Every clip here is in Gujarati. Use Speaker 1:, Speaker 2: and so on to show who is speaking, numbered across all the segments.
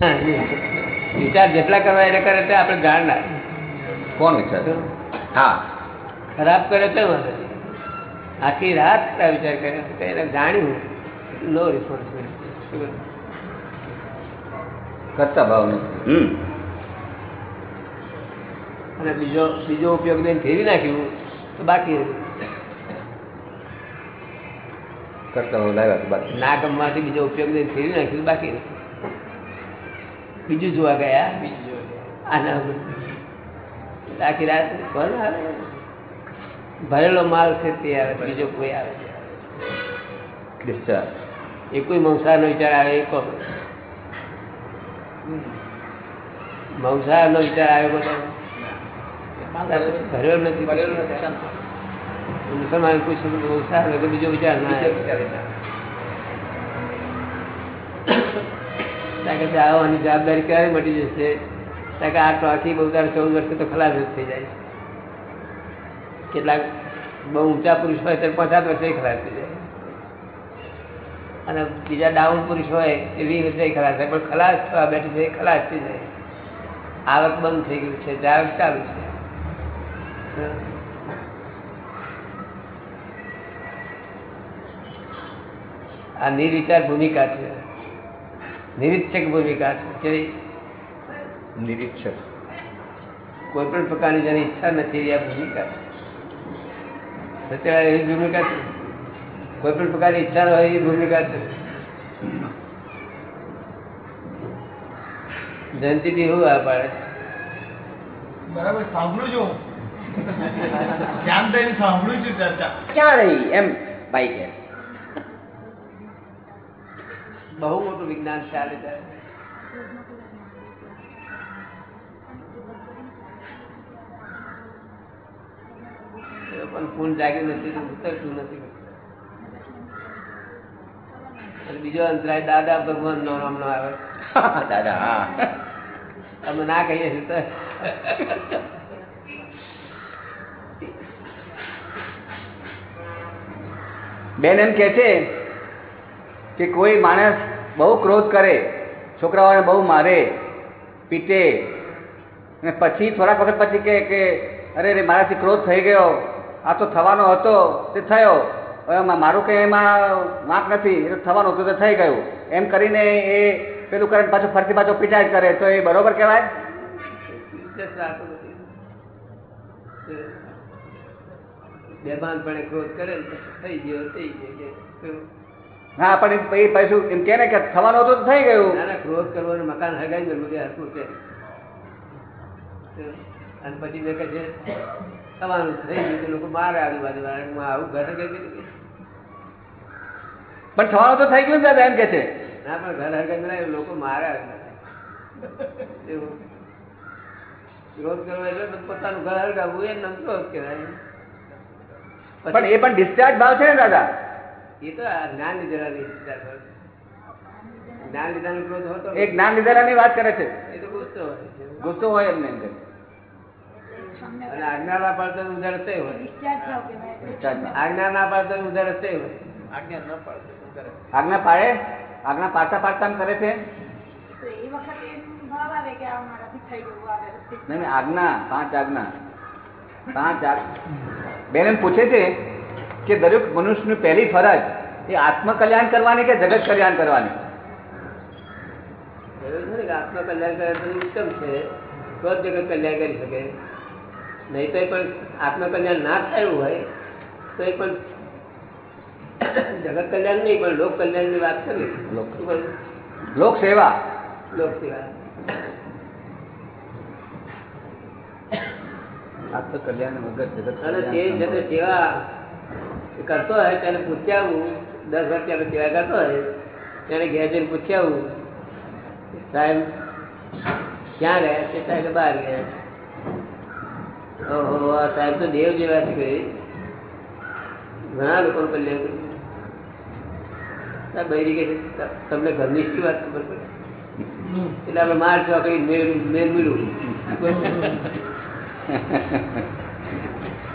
Speaker 1: વિચાર જેટલા કરવા એટલે કરે તે આપણે જાણ ના
Speaker 2: કોણ વિચાર? હા.
Speaker 1: ખરાબ કરે તે આખી રાત વિચાર કરે. એને જાણ્યું. નો રિસ્પોન્સ
Speaker 2: કરતા ભાવ નથી.
Speaker 1: અને બીજો બીજો ઉપયોગ લઈને ફેરી નાખ્યું તો બાકી
Speaker 2: કરતા લાવ્યા તો બાકી
Speaker 1: ના ગમવાથી બીજો ઉપયોગ લઈને ફેરી નાખ્યું બાકી. બીજું જોવા ગયા? આના આખી રાત કોણ આવે? ભરેલો માલ છે તે આવે બીજો કોઈ આવે? એ કોઈ મંસાહારનો વિચાર આવે એ કહો મંસાહારનો વિચાર આવે બધો ભરેલો નથી મુસલમાન પૂછ્યું તો મંસાહાર હોય તો બીજો વિચાર ના આવે. ત્યાં કે આવવાની જવાબદારી ક્યારે મટી જશે? કે આ ટ્રોફી બહુ તારે ચૌદ વર્ષે તો ખલાસ જ થઈ જાય કેટલાક બહુ ઊંચા પુરુષ હોય તો પચાસ વર્ષે ખલાસ થઈ જાય. અને બીજા ડાઉન પુરુષ હોય એ વીસ વર્ષે ખલાસ થાય, પણ ખલાસ થવા બેઠી છે ખલાસ થઈ જાય. આવક બંધ થઈ ગયું છે જાવક ચાલુ છે. આ નિર્વિચાર ભૂમિકા છે. નિરીક્ષક ભૂમિકા છે. કેવી
Speaker 2: નિરીક્ષક.
Speaker 1: કોઈ પણ પ્રકારની જેની ઈચ્છા નથી આ ભૂમિકા છે. એવી ભૂમિકા છે? કોઈ પણ પ્રકારની ઈચ્છા હોય એવી ભૂમિકા છે? જયંતિથી શું આ પાડે
Speaker 3: બરાબર સાંભળું છું ધ્યાન દઈને સાંભળું છું ચર્ચા.
Speaker 2: ક્યાં રહી એમ ભાઈ કે
Speaker 1: બહુ મોટું વિજ્ઞાન ચાલે છે પણ ફૂલ જાગ્યું નથી ઉતરતું નથી. બીજો અંતરાય દાદા ભગવાન નો નામ નો આવે.
Speaker 2: દાદા હા.
Speaker 1: અમે ના કહીએ છીએ તો.
Speaker 2: બેન એમ કે છે કે કોઈ માણસ બહુ ક્રોધ કરે, છોકરાઓને બહુ મારે, પીટે અને પછી થોડાક વખત પછી કહે કે, અરે રે, મારાથી ક્રોધ થઈ ગયો, આ તો થવાનો હતો, તે થયો હવે મારું કંઈ એમાં વાંક નથી, એ તો થવાનું હતું, તે થઈ ગયું એમ કરીને એ પેલું કરે પાછું ફરતી પાછો પીટા જ કરે, તો એ બરોબર કહેવાય
Speaker 1: બેભાનપણે ક્રોધ કરે થઈ ગયો થઈ ગયો?
Speaker 2: હા પણ એ પૈસું એમ કે ને કે થવાનું હતું તો થઈ ગયું.
Speaker 1: ક્રોધ કરવાનું મકાન હગાઈ ગયું બધું હરખું છે. અને પછી મેં કહે છે થવાનું થઈ ગયું તો લોકો મારે આજુબાજુ બાજુ હું આવું ઘર હગાઈ ગયું
Speaker 2: પણ થવાનું તો થઈ ગયું ને દાદા એમ કે છે.
Speaker 1: ના પણ ઘર હગાઈ બનાવ્યું લોકો મારે એવું. ક્રોધ કરવો એટલે પોતાનું ઘર હરગાવવું એ નામ ક્રોધ કહેવાય.
Speaker 2: પણ એ પણ ડિસ્ચાર્જ ભાવ છે ને દાદા.
Speaker 1: એ તો જ્ઞાન લીધેલાની જ્ઞાન લીધાનો ક્રોધ હોતો
Speaker 2: એ જ્ઞાન લીધેલાની વાત કરે છે.
Speaker 1: એ તો ગુસ્સો હોય
Speaker 2: ગુસ્સો હોય એમને
Speaker 1: અંદર. આજ્ઞા ના પાડતો ઉધાર રસ્તે હોય.
Speaker 4: ડિસ્ચાર્જ ભાવ કહેવાય.
Speaker 2: ડિસ્ચાર્જ
Speaker 1: આજ્ઞા ના પાડતો ઉધાર રસ્તે હોય.
Speaker 2: આજ્ઞા પાડે? આજ્ઞા પાડતા પાડતા કરે છે?
Speaker 4: એ વખતે ભાવ આવે કે આ મારાથી થઈ ગયું આ
Speaker 2: નહીં નહીં, આજ્ઞા પાંચ આજ્ઞા. પાંચ આજ બેન એમ પૂછે છે કે દરેક મનુષ્યની પહેલી ફરજ એ આત્મકલ્યાણ કરવાની કે જગત કલ્યાણ કરવાની?
Speaker 1: આત્મકલ્યાણ કરે તો ઉત્તમ છે. તો જ જગત કલ્યાણ કરી શકે. નહીં તો પણ આત્મકલ્યાણ ના થયું હોય તો એ પણ જગત કલ્યાણ નહીં પણ લોક કલ્યાણની વાત કરી.
Speaker 2: લોક- લોક સેવા.
Speaker 1: લોક સેવા.
Speaker 2: આત્મકલ્યાણ વગર જગત
Speaker 1: અને તે
Speaker 2: કલ્યાણ
Speaker 1: સેવા કરતો હોય તેને પૂછ્યા આવું દસ વર્ષ ત્યારે સેવા કરતો હોય તેને ઘેર જઈને પૂછ્યા આવું કે સાહેબ ક્યાં ગયા તે સાહેબ બહાર ગયા ઓહો આ સાહેબ તો દેવ જેવા છે કે. ઘણા લોકોનું કલ્યાણ કર્યું સાહેબ બૈરી કે છે, તમને ઘરની શું વાત ખબર પડે? એટલે આપણે માર ચોકડી મેળ મેળ મળ્યું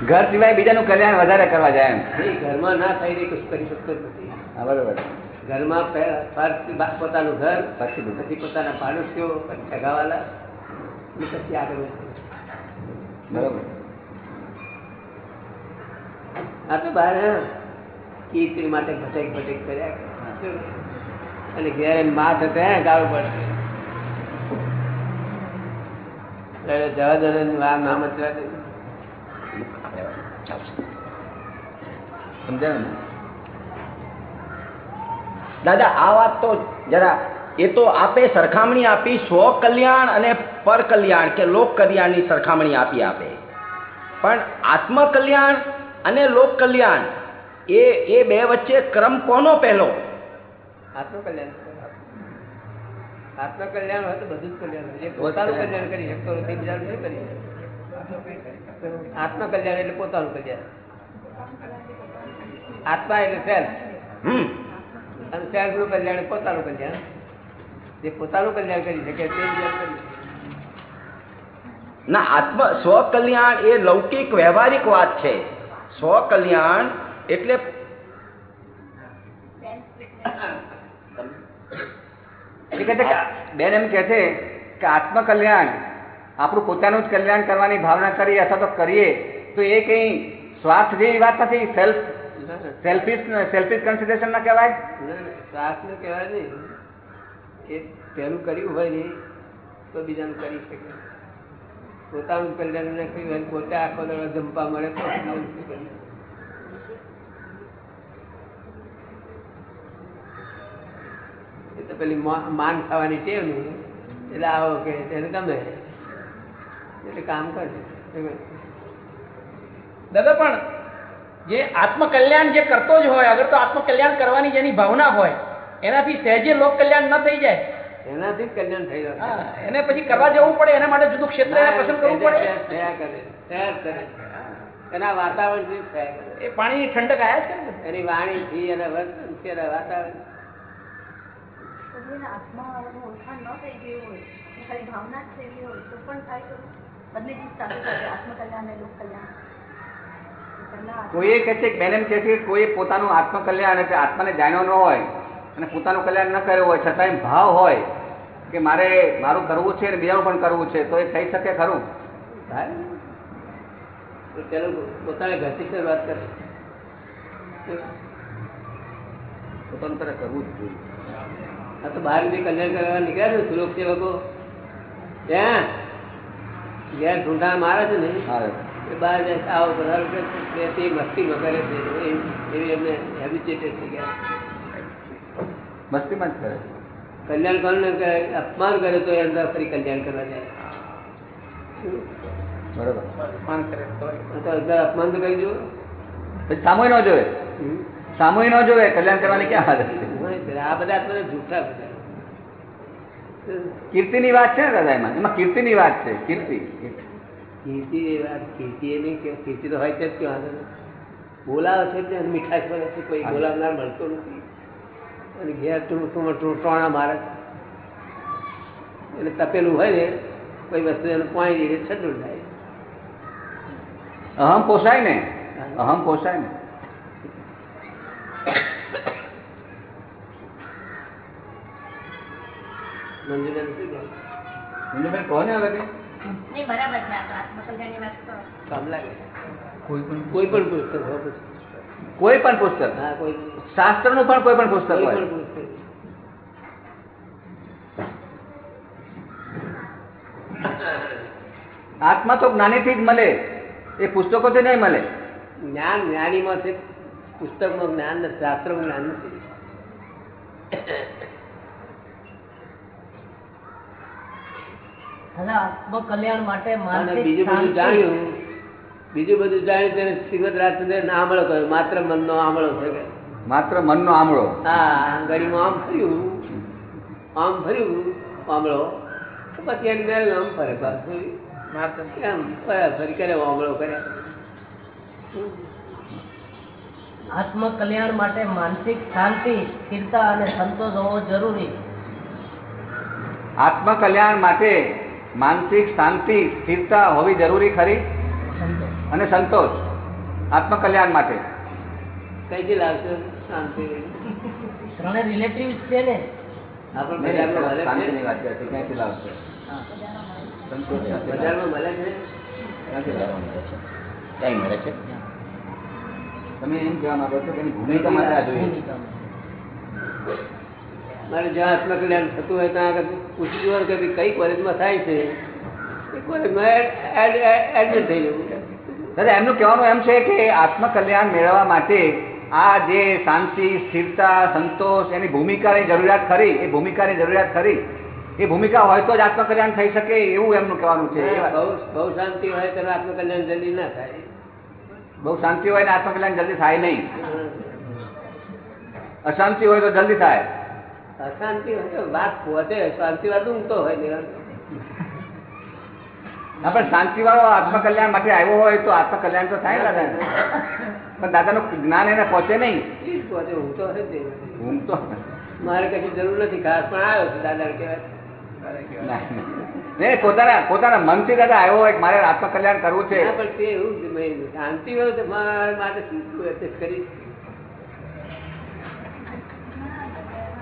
Speaker 2: ઘર સિવાય બીજાનું કલ્યાણ વધારે કરવા જાય એમ.
Speaker 1: ઘરમાં ના થઈ રહી કશું કરી શકતો નથી.
Speaker 2: હા બરોબર.
Speaker 1: ઘરમાં પોતાનું ઘર
Speaker 2: પછી
Speaker 1: પછી પોતાના પાડોશીઓ પછી સગાવાલા પછી આગળ
Speaker 2: બરોબર.
Speaker 1: આ તો બહાર કીર્તિ માટે ભટેક ભટેક કર્યા. અને ઘેર એની માં થતા હે ગાળો પડશે. જવા દો ને વાર દે.
Speaker 2: સમજાયું ને?
Speaker 5: દાદા આ વાત તો જરા એ તો આપે સરખામણી આપી સ્વ કલ્યાણ અને પર કલ્યાણ કે લોક કલ્યાણની સરખામણી આપી આપે. પણ આત્મ કલ્યાણ અને લોક કલ્યાણ એ એ બે વચ્ચે ક્રમ કોનો પહેલો?
Speaker 1: આત્મકલ્યાણ આત્મકલ્યાણ હોય તો બધું જ કલ્યાણ હોય. પોતાનું કલ્યાણ કરી શકતો નથી બીજાનું શું કરી શકે? આત્મકલ્યાણ એટલે પોતાનું કલ્યાણ. આત્મા એટલે સેલ્ફ
Speaker 5: હમ.
Speaker 1: અને સેલ્ફનું કલ્યાણ એ પોતાનું કલ્યાણ. જે પોતાનું કલ્યાણ કરી શકે તે.
Speaker 5: ના આત્મ સ્વ કલ્યાણ એ લૌકિક વ્યવહારિક વાત છે. સ્વ કલ્યાણ એટલે
Speaker 2: બેન એમ કે છે કે આત્મકલ્યાણ આપણું પોતાનું જ કલ્યાણ કરવાની ભાવના કરીએ અથવા તો કરીએ, તો એ કંઈ સ્વાર્થ જેવી વાત નથી સેલ્ફ. સેલ્ફિશ સેલ્ફિશ કન્સિડરેશન ના કહેવાય
Speaker 1: સ્વાર્થ ના. કહેવાય નહીં એ પહેલું કર્યું હોય નહીં તો બીજાનું કરી શકે પોતાનું કલ્યાણ ને કર્યું હોય પોતે આખો દડો જંપા મળે તો? એ તો પેલી માન ખાવાની ટેવ નહીં એટલે આવો કે, તેને ગમે એટલે કામ કરે
Speaker 6: દાદા પણ જે આત્મકલ્યાણ જે કરતો જ હોય અગર તો આત્મકલ્યાણ કરવાની જેની ભાવના હોય એનાથી સહેજે લોક કલ્યાણ ન થઈ જાય.
Speaker 1: એનાથી કલ્યાણ થઈ
Speaker 6: જાય. એને પછી કરવા જવું પડે એના માટે જુદું ક્ષેત્ર એને પસંદ કરવું પડે.
Speaker 1: એના વાતાવરણથી
Speaker 6: એ પાણીની ઠંડક આયા છે ને.
Speaker 1: એની વાણીથી એના વર્તનથી એના વાતાવરણ.
Speaker 4: આત્મા ઓળખાણ ન થઈ ગયું હોય ખાલી ભાવના જ થઈ ગઈ હોય તો પણ થાય બંને ચીજ સાથે સાથે આત્મકલ્યાણ અને લોક કલ્યાણ પહેલા
Speaker 2: કહે છે કે બેન એમ કહે છે કે કોઈ પોતાનું આત્મકલ્યાણ એટલે આત્માને જાણ્યો ન હોય અને પોતાનું કલ્યાણ ન કર્યું હોય છતાંય ભાવ હોય કે મારે મારું કરવું છે અને બીજાનું પણ કરવું છે તો એ થઈ શકે ખરું?
Speaker 1: પોતાને ઘરથી શરૂઆત કરે.
Speaker 2: પોતાનું તારે કરવું જ જોઈએ.
Speaker 1: આ તો બહાર બી કલ્યાણ કરવા નીકળ્યા ને સુરક્ષ સેવકો. ત્યાં ઘેર ઢૂંઢા મારે છે ને
Speaker 2: હા
Speaker 1: એ બહાર જાય આવો બધા તે મસ્તી કરે છે એવી એમને હેબિચેટેડ થઈ ગયા
Speaker 2: મસ્તીમાં જ કરે.
Speaker 1: કલ્યાણ કોને કરે અપમાન કરે તો એ અંદર ફરી કલ્યાણ કરવા જાય.
Speaker 2: બરોબર.
Speaker 6: અપમાન કરે તો
Speaker 1: અંદર અપમાન તો કરી જુઓ.
Speaker 2: પછી ન જોવે.
Speaker 1: હમ.
Speaker 2: ન જોવે કલ્યાણ કરવાની ક્યાં હાલત છે?
Speaker 1: આ બધા બધા જૂઠા બધા.
Speaker 2: કીર્તિની વાત છે ને દાદા એમાં? એમાં કીર્તિની વાત છે કીર્તિ.
Speaker 1: કીર્તિ એ વાત કીર્તિ એ નહીં કે કીર્તિ તો હોય છે જ ક્યાં બોલાવે છે એટલે મીઠાશ મળે છે કોઈ બોલાવનાર મળતો નથી. અને ઘેર ટૂંકું ટોણા મારે. એટલે તપેલું હોય ને કોઈ વસ્તુ એને પાણી દે છતું થાય.
Speaker 2: અહમ પોસાય ને? અહમ પોસાય ને?
Speaker 1: મંજુબેન શું કહે?
Speaker 2: મંજુબેન કહો ને હવે કંઈ. પણ
Speaker 1: પુસ્તક. હોય પછી
Speaker 2: કોઈ પણ પુસ્તક.
Speaker 1: હા કોઈ પણ
Speaker 2: કોઈ પણ પુસ્તક હોય. આત્મા તો જ્ઞાનીથી જ મળે. એ પુસ્તકોથી નહીં મળે.
Speaker 1: જ્ઞાન જ્ઞાનીમાં છે પુસ્તકમાં જ્ઞાન નથી શાસ્ત્રમાં જ્ઞાન નથી.
Speaker 7: માટે
Speaker 1: બીજું બધું જાણ્યું. બીજું બધું જાણ્યું તેને શ્રીમદ રાજચંદ્ર આમળો કહ્યો. માત્ર મનનો આમળો છે
Speaker 2: માત્ર મનનો આમળો
Speaker 1: હા ગળીમાં આમ ફર્યું. આમ ફર્યું આમળો તો પછી એની મેળ આમ ફરે પાછું. એમ ફર્યા ફરી કરે આમળો કર્યા
Speaker 7: આત્મકલ્યાણ માટે માનસિક શાંતિ સ્થિરતા અને સંતોષ હોવો જરૂરી.
Speaker 2: આત્મકલ્યાણ માટે માનસિક શાંતિ સ્થિરતા હોવી જરૂરી ખરી? અને સંતોષ. આત્મકલ્યાણ માટે.
Speaker 1: કઈથી લાવશો શાંતિ.
Speaker 7: ત્રણે રિલેટિવ્સ છે ને.
Speaker 1: આપણે
Speaker 2: શાંતિની વાત કરે ક્યાંથી લાવશે સંતોષ ક્યાંથી લાવશે?
Speaker 1: મળે છે?
Speaker 5: ક્યાંય મળે છે?
Speaker 2: તમે એમ કહેવા માંગો છો કે ભૂમિકા માટે આ જોઈએ.
Speaker 1: મારે જ્યાં આત્મકલ્યાણ થતું હોય ત્યાં પૂછી જવાનું કે કઈ કોલેજમાં થાય છે? એ કોલેજમાં એડમિટ થઈ જવું.
Speaker 2: દાદા એમનું કહેવાનું એમ છે કે આત્મકલ્યાણ મેળવવા માટે આ જે શાંતિ સ્થિરતા સંતોષ એની ભૂમિકાની જરૂરિયાત ખરી એ ભૂમિકાની જરૂરિયાત ખરી. એ ભૂમિકા હોય તો જ આત્મકલ્યાણ થઈ શકે એવું એમનું કહેવાનું છે.
Speaker 1: બહુ બહુ શાંતિ હોય તો આત્મકલ્યાણ જલ્દી ના થાય.
Speaker 2: બહુ શાંતિ હોય ને આત્મકલ્યાણ જલ્દી થાય નહીં. અશાંતિ હોય તો જલ્દી થાય.
Speaker 1: અશાંતિ હોય વાત પહોંચે શાંતિ વાત ઊંઘતો હોય ને
Speaker 2: હા પણ શાંતિ વાળો આત્મકલ્યાણ માટે આવ્યો હોય તો આત્મકલ્યાણ તો થાય દાદા. પણ દાદાનું જ્ઞાન એને પહોંચે નહીં.
Speaker 1: પહોંચે ઊંઘતો હશે જ
Speaker 2: ઊંઘતો
Speaker 1: મારે કશી જરૂર નથી ખાસ પણ આવ્યો છે દાદા કહેવાય.
Speaker 2: નહીં પોતાના પોતાના મનથી દાદા આવ્યો હોય મારે આત્મકલ્યાણ કરવું છે?
Speaker 1: પણ તે એવું શાંતિ હોય તો મારે માટે શું કરીશ પણ અત્યારે અશાંતિ હોય જ લોકોને
Speaker 2: એ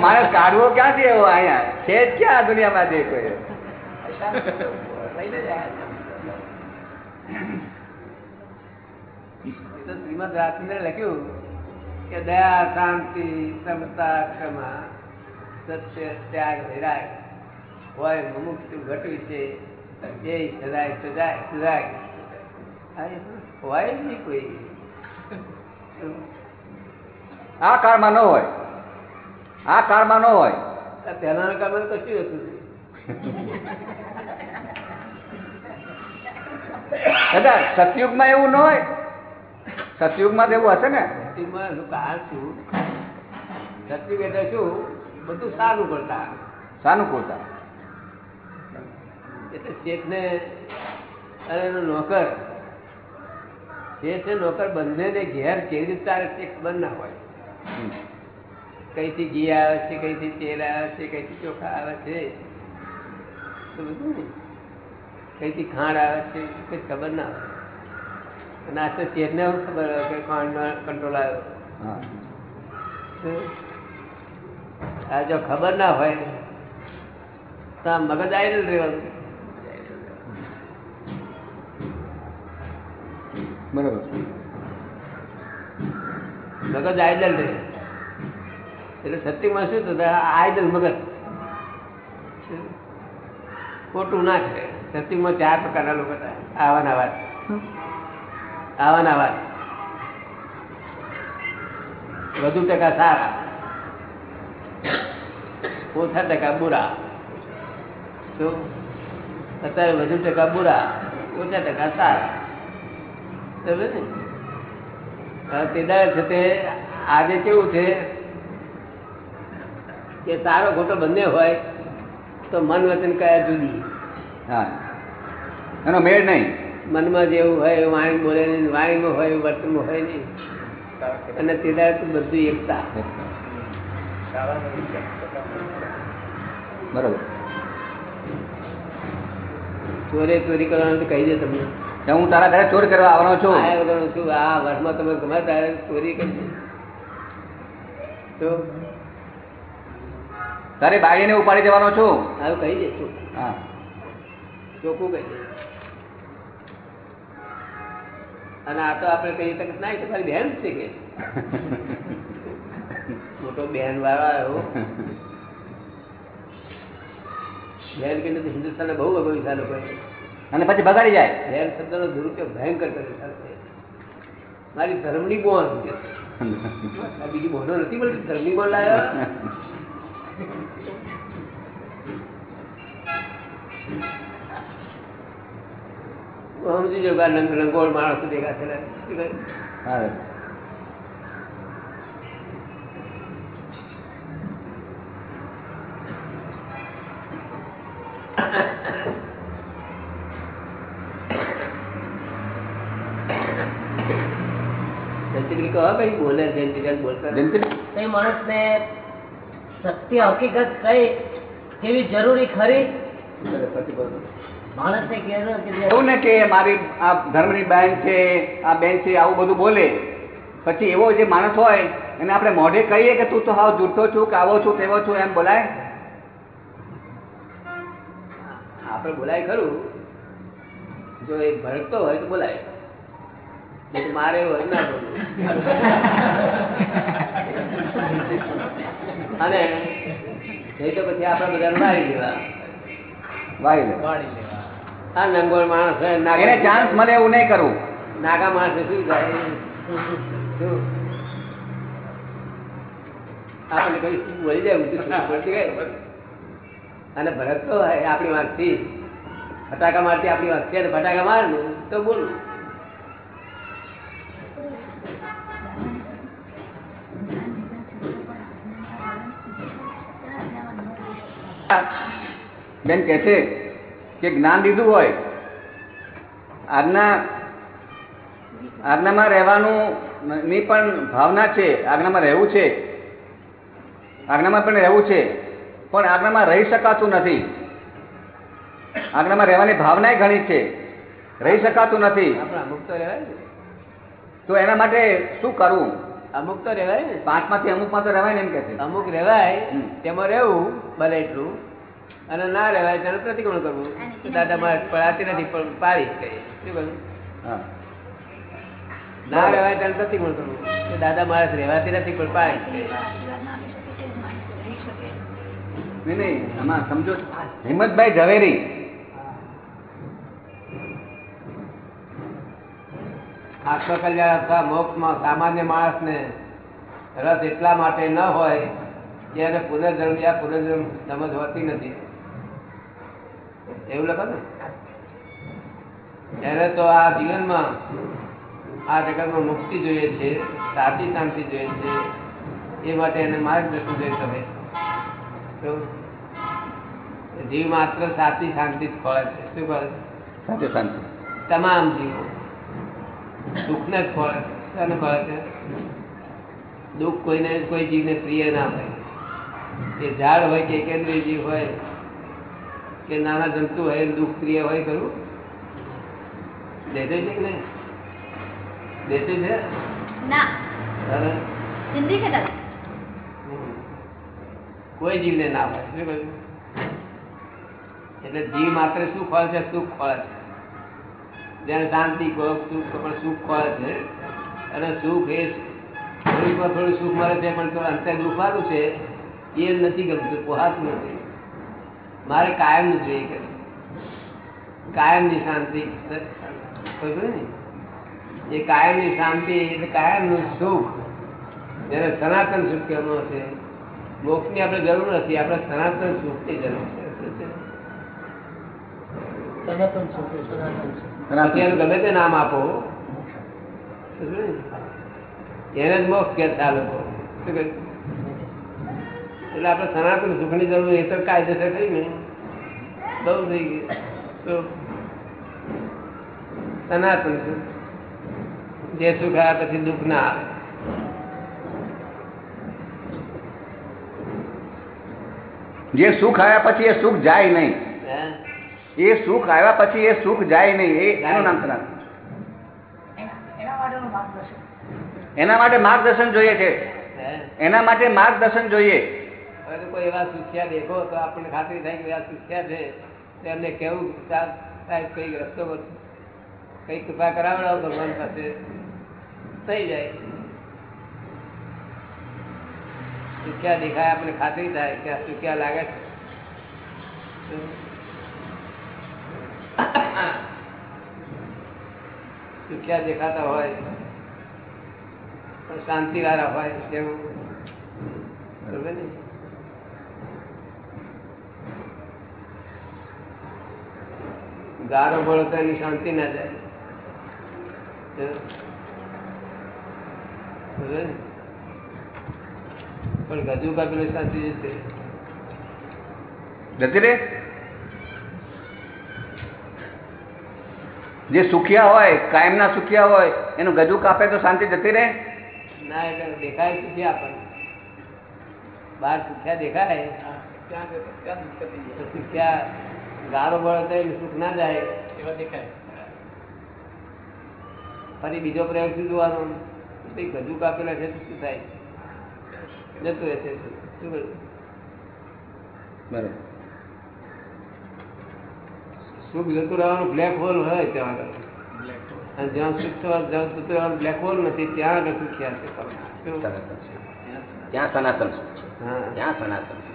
Speaker 2: માણસ કાઢવો ક્યાંથી એવો અહીંયા? છે જ ક્યાં આ દુનિયામાં જે કોઈ?
Speaker 1: શ્રીમદ રાજચંદ્ર લખ્યું કે દયા શાંતિ સમતા ક્ષમા સત્ય ત્યાગ વૈરાગ હોય મુમુક્ષુ ઘટ છે. જે સદાય સદાય સદાય. હોય નહીં કોઈ.
Speaker 2: આ કાળમાં ન હોય. આ કાળમાં ન હોય.
Speaker 1: પહેલાના કાળમાં કશું હતું
Speaker 2: દાદા સતયુગમાં એવું ન હોય. સતયુગમાં તો એવું હશે ને?
Speaker 1: સતયુગમાં શું કાળ શું? સતયુગ એટલે શું? બધું સારું કરતા.
Speaker 2: સાનુકૂળતા
Speaker 1: એટલે શેઠને અને એનો નોકર શેઠ છે નોકર બંનેને ઘેર કેવી રીતે આવે છે ખબર ના હોય. કઈથી ઘી આવે છે કઈથી તેલ આવે છે કઈથી ચોખા આવે છે. તો કઈથી ખાંડ આવે છે કઈ ખબર ના હોય. અને આ તો ચેરને શું ખબર હોય કે ખાંડનો કંટ્રોલ આવ્યો. આ જો ખબર ના હોય તો આ મગજ આવેલું રહેવાનું
Speaker 2: બરોબર.
Speaker 1: મગજ આઈડલ રહે. એટલે સત્યમાં શું થતું આઈડલ મગજ. ખોટું ના કરે. સત્યમાં ચાર પ્રકારના લોકો હતા. આવાના વાત. આવાના વાત. વધુ ટકા સારા. ઓછા ટકા બુરા. શું? અત્યારે વધુ ટકા બુરા, ઓછા ટકા સારા. સમજે ને તે છે તે આજે કેવું છે કે સારો ખોટો બંને હોય તો મન વચન કયા જુદી.
Speaker 2: હા. એનો મેળ નહીં.
Speaker 1: મનમાં જેવું હોય એવું વાણી બોલે નહીં વાણીમાં હોય એવું વર્તનમાં હોય નહીં. અને તે બધું એકતા.
Speaker 2: બરોબર.
Speaker 1: ચોરે ચોરી કરવાનું કહી દે તમને.
Speaker 2: હું તારા ઘરે ચોર કરવા આવવાનો છું.
Speaker 1: આ છું આ વર્ષમાં તમે ગમે ત્યારે ચોરી કરી તો?
Speaker 2: તારી બાળીને ઉપાડી જવાનો છું.
Speaker 1: આવું કહી દે
Speaker 2: હા.
Speaker 1: ચોખ્ખું કહી દે. અને આ તો આપણે કહી શકત ના તો મારી બહેન છે કે. મોટો બહેન વાળો આવ્યો. બહેન કે તો હિન્દુસ્તાને બહુ અગવડી છે. લોકોએ
Speaker 2: અને પછી બગાડી જાય.
Speaker 1: બહેન શબ્દનો દુરુપયોગ ભયંકર લોકોએ. મારી ધર્મની આ બીજી બોલો નથી બોલતી ધર્મની બોન લાવ્યો સમજી જો રંગોળ માણસો ભેગા થયેલા કહો કઈ બોલે જયંતિભાઈ બોલતા
Speaker 2: જયંતિ
Speaker 7: માણસને સત્ય હકીકત કઈ કેવી જરૂરી ખરી?
Speaker 2: પછી બોલો.
Speaker 7: માણસે કહેવું કે જે
Speaker 2: એવું ને કે મારી આ ધર્મની બેન છે આ બેન છે આવું બધું બોલે. પછી એવો જે માણસ હોય એને આપણે મોઢે કહીએ કે તું તો હાવ જૂઠો છું કે આવો છું તેવો છું એમ બોલાય?
Speaker 1: આપણે બોલાય ખરું. જો એ ભરતો હોય તો બોલાય. મારે હોય ના બોલવું અને નહીં તો પછી આપડે બધા મારી દેવા
Speaker 2: વાઈ
Speaker 6: વાળી લેવા.
Speaker 1: આ નંગોળ માણસ
Speaker 2: એને ચાન્સ મળે એવું નહીં કરવું
Speaker 1: નાગા માણસ શું થાય? આપણને કઈ શું બોલી જાય પડતી અને ભરત તો આપણી વાંકથી ફટાકા મારતી આપણી વાંકથી ફટાકા મારનું તો બોલું.
Speaker 2: બેન કહે છે કે જ્ઞાન લીધું હોય આજ્ઞા આજ્ઞામાં રહેવાનું ની પણ ભાવના છે આજ્ઞામાં રહેવું છે. આજ્ઞામાં પણ રહેવું છે પણ આજ્ઞામાં રહી શકાતું નથી. આજ્ઞામાં રહેવાની ભાવનાય ઘણી છે રહી શકાતું નથી.
Speaker 1: આપણે અમુક તો રહેવાય
Speaker 2: તો એના માટે શું કરવું
Speaker 1: અમુક તો રહેવાય ને.
Speaker 2: પાંચમાંથી અમુકમાં તો રહેવાય ને એમ કે છે.
Speaker 1: અમુક રહેવાય તેમાં રહેવું બને એટલું. અને ના રહેવાય તેને પ્રતિક્રમણ કરવું. દાદા મારે પડાતી નથી પણ પાડી જ કહીએ. શું કહ્યું ના રહેવાય તેને પ્રતિક્રમણ કરવું. દાદા મારે રહેવાતી નથી પણ પાડી જ
Speaker 2: નહીં નહીં આમાં સમજો. હિંમતભાઈ ઝવેરી.
Speaker 1: આત્મકલ્યાણ અથવા મોક્ષમાં સામાન્ય માણસને રસ એટલા માટે ન હોય એને પુનર્જન્મ યા પુનર્જન્મ સમજ હોતી નથી. એવું લખો ને. ત્યારે તો આ જીવનમાં આ જગતમાં મુક્તિ જોઈએ છે સાચી શાંતિ જોઈએ છે એ માટે એને માર્ગદર્શન જોઈ તમે જીવ માત્ર સાચી શાંતિ જ ખોળે છે. શું ખોળે છે?
Speaker 2: સાચે શાંતિ.
Speaker 1: તમામ જીવો દુઃખને જ ખોળે છે. શાને ખોળે છે? દુઃખ કોઈને કોઈ જીવને પ્રિય ના હોય. એ ઝાડ હોય કે કેન્દ્રીયજીવ હોય કે નાના જંતુ હોય દુઃખ પ્રિય હોય ખરું? દેશે છે કે નહીં? દેશે છે?
Speaker 4: ના.
Speaker 1: કોઈ જીવને ના હોય શું કહ્યું? એટલે જીવ માત્ર શું ખોળે છે? સુખ ખોળે છે. જેને શાંતિ કહો સુખ પણ સુખ ખોળે છે. અને સુખ એ થોડીમાં થોડું સુખ મળે છે પણ થોડું અંતે દુઃખ છે. એ નથી ગમતું પોહાતું નથી મારે કાયમનું જોઈએ કાયમ કાયમની શાંતિ. ને એ કાયમની શાંતિ એટલે કાયમનું સુખ. જેને સનાતન સુખ કહેવાનું છે? મોક્ષની આપણે જરૂર નથી આપણે સનાતન સુખની જરૂર છે.
Speaker 6: સનાતન સુખ સનાતન સુખ.
Speaker 1: ગમે તે નામ આપો. એને જ મોક્ષ કે છે આ લોકો. શું કહે? એટલે આપણે સનાતન સુખની જરૂર એ તો કાયદેસર થઈ ને બહુ થઈ ગયું તો સનાતન સુખ. જે સુખ આવ્યા પછી દુઃખ ના આવે.
Speaker 2: જે સુખ આવ્યા પછી એ સુખ જાય નહીં. એ સુખ આવ્યા પછી એ સુખ જાય નહીં એ એનું નામ સનાતન. એના માટે માર્ગદર્શન. જોઈએ છે. એના માટે માર્ગદર્શન જોઈએ.
Speaker 1: હવે તો કોઈ એવા સુખ્યા દેખો તો આપણને ખાતરી થાય કે એવા સુખ્યા છે. તો એમને કેવું સાહેબ સાહેબ કઈ રસ્તો કઈ કૃપા કરાવડાવો ભગવાન પાસે. થઈ જાય. સુખ્યા દેખાય આપણે ખાતરી થાય કે આ સુખ્યા લાગે છે. સુખ્યા દેખાતા હોય શાંતિ વાળા હોય તેવું. બરોબર ને? ગારો ભળો તો એની શાંતિ ના જાય? પણ ગજુ કાપીને શાંતિ જશે
Speaker 2: જતી રે જે સુખિયા હોય કાયમના સુખિયા હોય એનું ગજુ કાપે તો શાંતિ જતી રહે?
Speaker 1: ના એટલે દેખાય સુખિયા આપણને બહાર સુખ્યા દેખાય. સુખ્યા ગારો ભળો તો સુખ ના જાય.
Speaker 6: એવા દેખાય.
Speaker 1: ફરી બીજો પ્રયોગ શું જોવાનો? ભાઈ ગજુ કાપેલા છે શું થાય? જતું રહેશે શું?
Speaker 2: બરાબર.
Speaker 1: સુખ જતું રહેવાનું બ્લેક હોલ હોય ત્યાં આગળ. અને જ્યાં સુખ જતું રહેવાનું બ્લેક હોલ નથી ત્યાં આગળ સુખ્યા છે.
Speaker 5: ત્યાં સનાતન સુખ છે.
Speaker 1: હા.
Speaker 5: ત્યાં સનાતન સુખ છે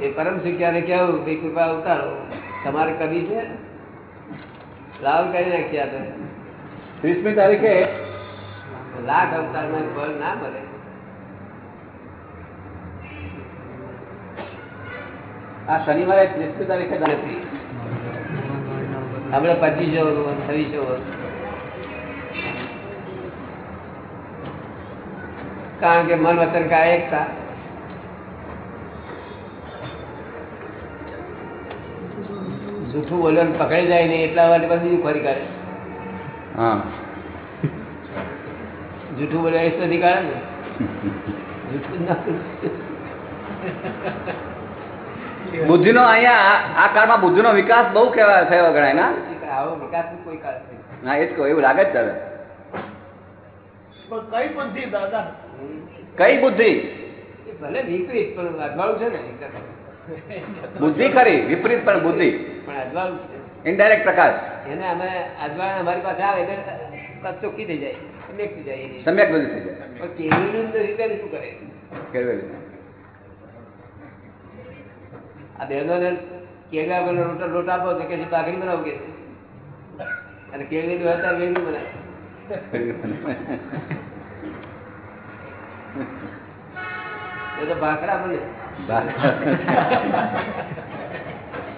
Speaker 1: એ પરમ સુખ્યાને કેવું ભાઈ કૃપા ઉતારો. તમારે કરવી છે? લાવ કરી નાખ્યા તો
Speaker 2: ત્રીસમી તારીખે
Speaker 1: લાખ અવતારમાં ફળ ના મળે.
Speaker 2: આ શનિવારે ત્રીસમી તારીખે
Speaker 1: નથી. આપણે પચીસો છવ્વીસો કારણ કે મન વચન કા એકતા જૂઠું બોલ્યો ને પકડી જાય નહીં એટલા માટે પણ બીજું ખોરી કાઢે.
Speaker 2: હા.
Speaker 1: જૂઠું બોલ્યો એ શોધી કાઢે ને. જૂઠું ના
Speaker 2: બુદ્ધિનો અહીંયા આ- કાળમાં બુદ્ધિ નો વિકાસ બહુ કહેવાય થયો ગણાય ના?
Speaker 1: આવો વિકાસ કોઈ કાળ નહીં.
Speaker 2: હા એ જ કહું એવું લાગે જ તારે
Speaker 3: કઈ બુદ્ધિ દાદા?
Speaker 2: કઈ બુદ્ધિ?
Speaker 1: એ ભલે વિપરીત પણ અજવાળું છે ને
Speaker 2: બુદ્ધિ ખરી વિપરીત પણ બુદ્ધિ.
Speaker 1: પણ અજવાળું
Speaker 2: ઇનડાયરેક્ટ પ્રકાશ.
Speaker 1: એને અમે અજવાળ અમારી પાસે આવે એટલે ચોખ્ખી થઈ જાય સમ્યક થઈ જાય
Speaker 2: સમ્યક બુદ્ધિ થઈ જાય.
Speaker 1: કેળવીનું નથી તેને શું કરે?
Speaker 2: કેળવેલી.
Speaker 1: આ બહેનોને કેળવ્યા વગરનો રોટો લોટ આપો તો કે છે ભાખરી કે અને કેળવેલી હોય ત્યારે વેગળી બનાવે. એ તો ભાખરા બને.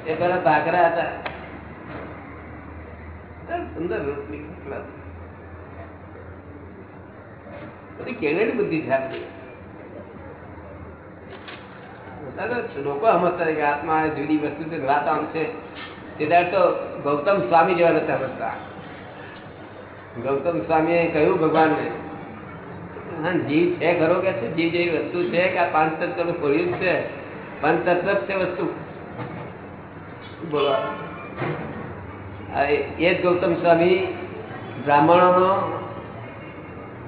Speaker 1: એ બુદ્ધિ છે આ બધી. અત્યારે લોકો સમજતા કે આત્મા જુદી વસ્તુ છે વાત આમ છે. સિદ્ધાર્થ તો ગૌતમ સ્વામી જેવા નતા સમજતા. ગૌતમ સ્વામીએ કહ્યું ભગવાનને હા જીવ છે ખરો કે છે જીવ જેવી વસ્તુ છે કે આ પાંચ તત્વ ખોલ્યું જ છે. પાંચ તત્વ છે વસ્તુ. બોલો. આ એ જ ગૌતમ સ્વામી બ્રાહ્મણોનો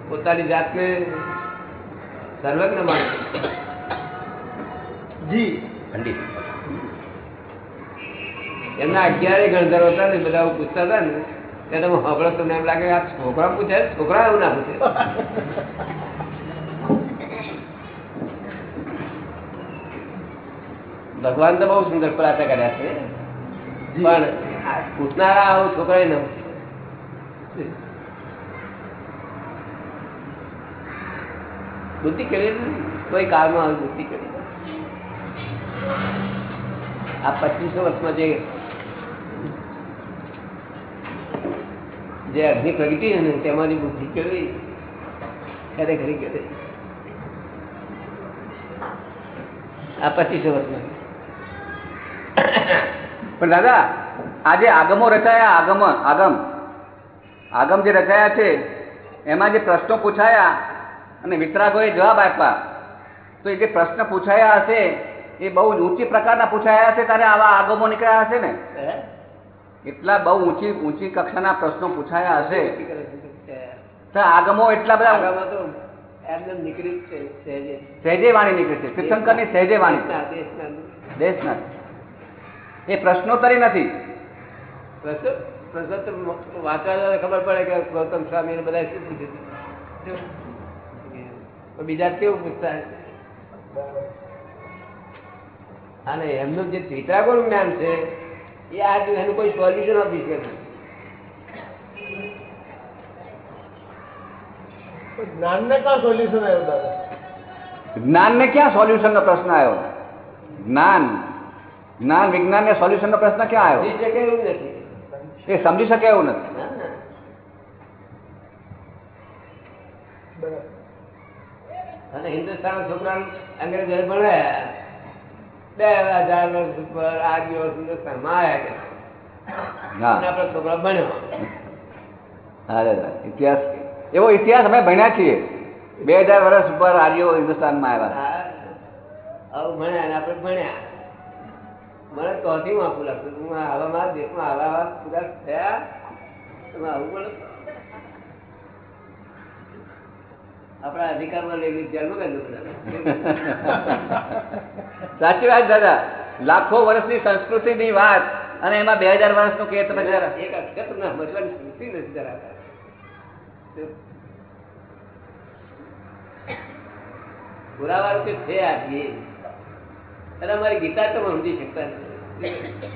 Speaker 1: પોતાની જાતને સર્વજ્ઞ માને
Speaker 3: જી.
Speaker 5: પંડિત.
Speaker 1: એમના અગિયારે ગણધરો હતા ને બધા પૂછતા હતા ને ત્યારે હું સાંભળો તમને એમ લાગે આ છોકરા પૂછે છોકરા એવું ના પૂછે. ભગવાન તો બહુ સુંદર ખુલાસા કર્યા છે. પણ પૂછનારા આવું છોકરા ન બુદ્ધિ કરી કોઈ કાળમાં આવી બુદ્ધિ કરી આ પચીસો વર્ષમાં જે જે અગ્નિ પ્રગટી ને તેમાંની બુદ્ધિ કેળવી ખરેખરી કરે આ પચીસો વર્ષમાં.
Speaker 2: પણ દાદા આ જે આગમો રચાયા આગમ આગમ. આગમ જે રચાયા છે એમાં જે પ્રશ્નો પૂછાયા અને વિતરાગોએ જવાબ આપ્યા. તો એ જે પ્રશ્ન પૂછાયા હશે એ બહુ ઊંચી પ્રકારના પૂછાયા હશે ત્યારે આવા આગમો નીકળ્યા હશે ને? એટલા બહુ ઊંચી ઊંચી કક્ષાના પ્રશ્નો પૂછાયા હશે. તો આગમો એટલા બધા
Speaker 1: આગામાં તો એમને નીકળી છે સહેજે.
Speaker 2: વાણી નીકળે છે. તીર્થંકરની સહેજે વાણી
Speaker 1: દેશના.
Speaker 2: એ પ્રશ્નોત્તરી નથી.
Speaker 1: પ્રશ્ન પ્રશ્ન તો વાંચવા ખબર પડે કે ગૌતમ સ્વામી ને બધા શું પૂછ્યું બીજા કેવું પૂછતા અને એમનું જે ત્રિત્રાગુણ જ્ઞાન છે એ આ એનું કોઈ સોલ્યુશન આપી શકે.
Speaker 3: જ્ઞાનને ક્યાં સોલ્યુશન આવ્યું દાદા
Speaker 2: જ્ઞાનને ક્યાં સોલ્યુશનનો પ્રશ્ન આવ્યો? જ્ઞાન. જ્ઞાન સોલ્યુસ નો પ્રશ્ન ક્યાં
Speaker 1: સમજી શકે એવું નથી.
Speaker 2: આવ્યો એ સમજી શકે એવું નથી.
Speaker 1: ના, ના. અને હિન્દુસ્તાન છોકરા અંગ્રેજો ભણાયા બે હજાર વર્ષ ઉપર આ દિવસ હિન્દુસ્તાનમાં આવ્યા કે
Speaker 2: હા.
Speaker 1: અને ભણ્યો.
Speaker 2: અરે ઇતિહાસ. એવો ઇતિહાસ અમે ભણ્યા છીએ. બે હજાર વર્ષ ઉપર આર્યો હિન્દુસ્તાનમાં આવ્યા.
Speaker 1: આવું ભણ્યા અને આપણે ભણ્યા. મને તોથી માફું લાગતું હું આવા મારા દેશમાં આવા આવા પૂરા થયા. તમે આવું બોલો. આપણા અધિકારમાં લેવી લીધી જન્મ બધા
Speaker 2: સાચી વાત દાદા. લાખો વર્ષની સંસ્કૃતિની વાત અને એમાં બે હજાર વર્ષનું કે તમે જરા.
Speaker 1: એક અક્ષર ના મજવાની સ્મૃતિ નથી ધરાવતા. પુરાવાનું કે છે આ અને અમારી ગીતા તો સમજી શકતા નથી.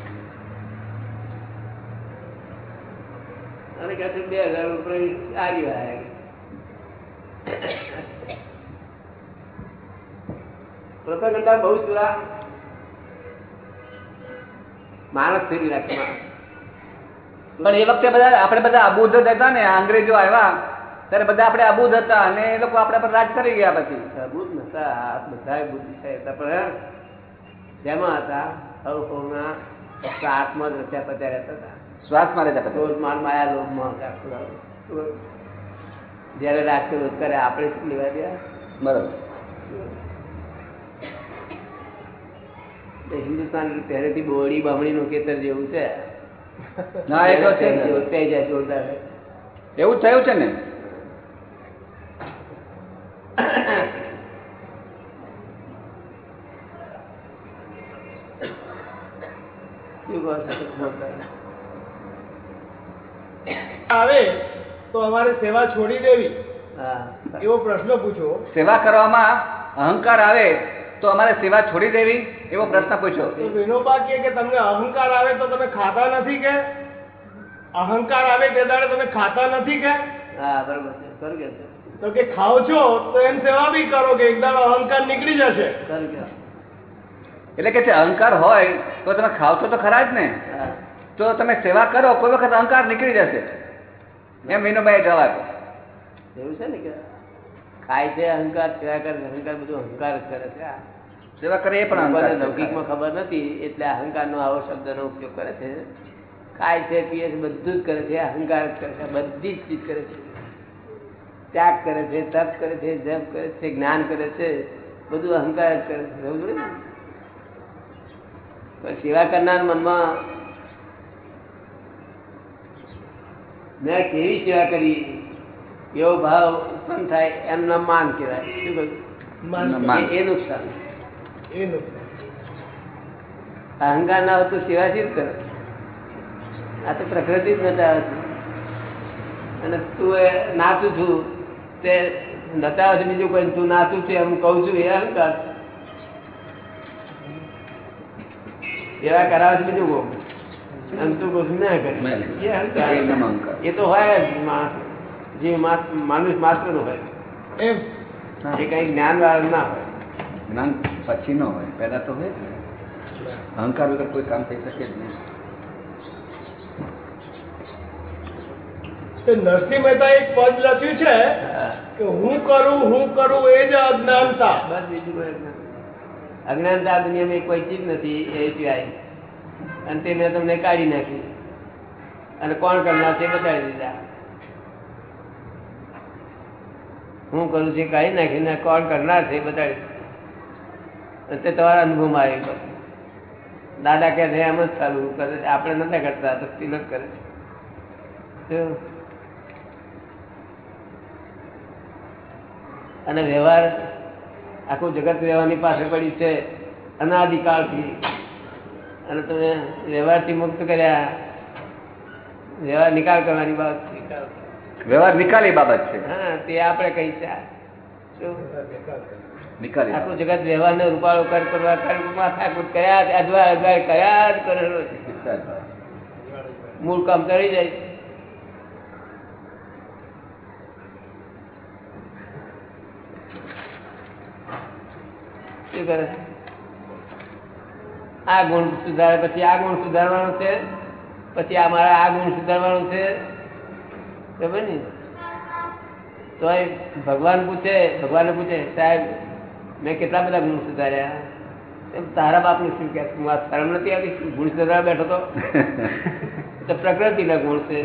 Speaker 1: અને કહે છે બે હજાર ઉપર રહ્યા પ્રથમ કરતા બહુ સુરા માણસ ફેરી રાખે
Speaker 2: પણ એ વખતે બધા આપણે બધા અબુધ હતા ને અંગ્રેજો આવ્યા ત્યારે બધા આપણે અબુધ હતા અને એ લોકો આપણા પર રાજ કરી ગયા પછી.
Speaker 1: બુદ્ધ નતા બધા બુદ્ધિશાળી હતા પણ જેમાં હતા સૌના આત્મા જ રચ્યા પચ્યા રહેતા હતા.
Speaker 2: શ્વાસમાં રહેતા
Speaker 1: ક્રોધ માન માયા લોભમાં જ્યારે રાગ રોજ કરે આપણે શું લેવા દે
Speaker 2: બરોબર.
Speaker 1: હિન્દુસ્તાન પહેલેથી બોડી બમણીનું ખેતર જેવું છે.
Speaker 2: ના એ તો છે ને.
Speaker 1: જાય જોરદાર.
Speaker 2: એવું થયું છે ને?
Speaker 1: બોલતા?
Speaker 3: આવે તો અમારે સેવા છોડી દેવી. એવો પ્રશ્ન પૂછો.
Speaker 2: સેવા કરવામાં અહંકાર આવે તો અમારે સેવા છોડી દેવી એવો પ્રશ્ન પૂછ્યો
Speaker 3: તો વિનોબા કહે કે તમને અહંકાર આવે તો તમે ખાતા નથી કે? અહંકાર આવે તે દાડે તમે ખાતા નથી કે?
Speaker 1: હા બરોબર છે. ખરું કે
Speaker 3: તો કે ખાઓ છો તો એમ સેવા બી કરો કે એક દાડો અહંકાર નીકળી જશે.
Speaker 1: ખરું કે.
Speaker 2: એટલે કે અહંકાર હોય તો તમે ખાવશો તો ખરા જ ને. તો તમે સેવા કરો કોઈ વખત અહંકાર નીકળી જશે. એમ મીનુભાઈ જવાબ
Speaker 1: એવું છે ને કે ખાય છે અહંકાર સેવા કરે અહંકાર બધું અહંકાર જ કરે છે.
Speaker 2: સેવા કરે એ પણ અહંકાર
Speaker 1: લૌકિકમાં ખબર નથી એટલે અહંકારનો આવો શબ્દનો ઉપયોગ કરે છે. ખાય છે પીએ છે બધું જ કરે છે અહંકાર જ કરે છે બધી જ ચીજ કરે છે. ત્યાગ કરે છે તપ કરે છે જપ કરે છે જ્ઞાન કરે છે બધું અહંકાર જ કરે છે. સમજ ને? સેવા કરનાર મનમાં મેં કેવી સેવા કરી? એવો ભાવ ઉત્પન્ન થાય એમના માન કહેવાય. શું કહ્યું. એ- નુકસાન.
Speaker 3: એ નુકસાન.
Speaker 1: અહંકાર ના હોય તો સેવા શી કરે? આ તો પ્રકૃતિ જ નચાવે છે. અને તું એ નાચું છું તે નચાવે છે બીજું કોઈ તું નાચું છું એમ કહું છું એ અહંકાર એવા કરાવે છે બીજું કહું એમ તું કહું છું ના કરે
Speaker 2: મેં.
Speaker 1: એ અહંકાર
Speaker 2: એકદમ અહંકાર.
Speaker 1: એ તો હોય જ માણસ જે માત- માનુષ માત્રનું હોય
Speaker 3: એમ
Speaker 1: એ કઈ જ્ઞાન વાળું ના હોય
Speaker 2: જ્ઞાન પછી ન હોય પહેલા તો હોય જ ને અહંકાર વગર કોઈ કામ થઈ શકે જ નહીં
Speaker 3: તો નરસિંહ મહેતા એક પદ લખ્યું છે
Speaker 1: હા.
Speaker 3: કે હું કરું હું કરું એ જ અજ્ઞાનતા
Speaker 1: બસ બીજું કોઈ અજ્ઞાન. અજ્ઞાનતા દુનિયામાં કોઈ ચીજ નથી એ સિવાય. અને તે મેં તમને કાઢી નાખી. અને કોણ કરનાર છે બતાવી દીધા. હું કરું છું કાઢી નાખીને કોણ કરનાર છે બતાવી તે તમારા અનુભવમાં આવી દાદા કહે છે, એમ જ ચાલુ કરે છે. આપણે નતા કરતા તો તિલક કરે છે. અને વ્યવહાર આખું જગત વ્યવહારની પાસે પડી છે અનાદિકાળથી. અને તમે વ્યવહારથી મુક્ત કર્યા. વ્યવહાર નિકાલ કરવાની બાબત
Speaker 2: વ્યવહાર નિકાલી બાબત છે.
Speaker 1: હા તે આપણે કહી છે આખું જગત વ્યવહાર ને રૂપાળો કર કરવા કર માથાકૂટ કર્યા જ, અજવા અજવા કર્યા જ કરેલો છે. મૂળ કામ કરી જાય છે શું કરે આ ગુણ સુધારે. પછી આ ગુણ સુધારવાનો છે. પછી આ મારા આ ગુણ સુધારવાનો છે. ખબર ને તો એ ભગવાન પૂછે ભગવાનને પૂછે સાહેબ મેં કેટલા બધા ગુણ સુધાર્યા? એમ તારા બાપનું શું કે? હું આ શરમ નથી આવતી? ગુણ સુધારવા બેઠો તો. તો પ્રકૃતિના ગુણ છે?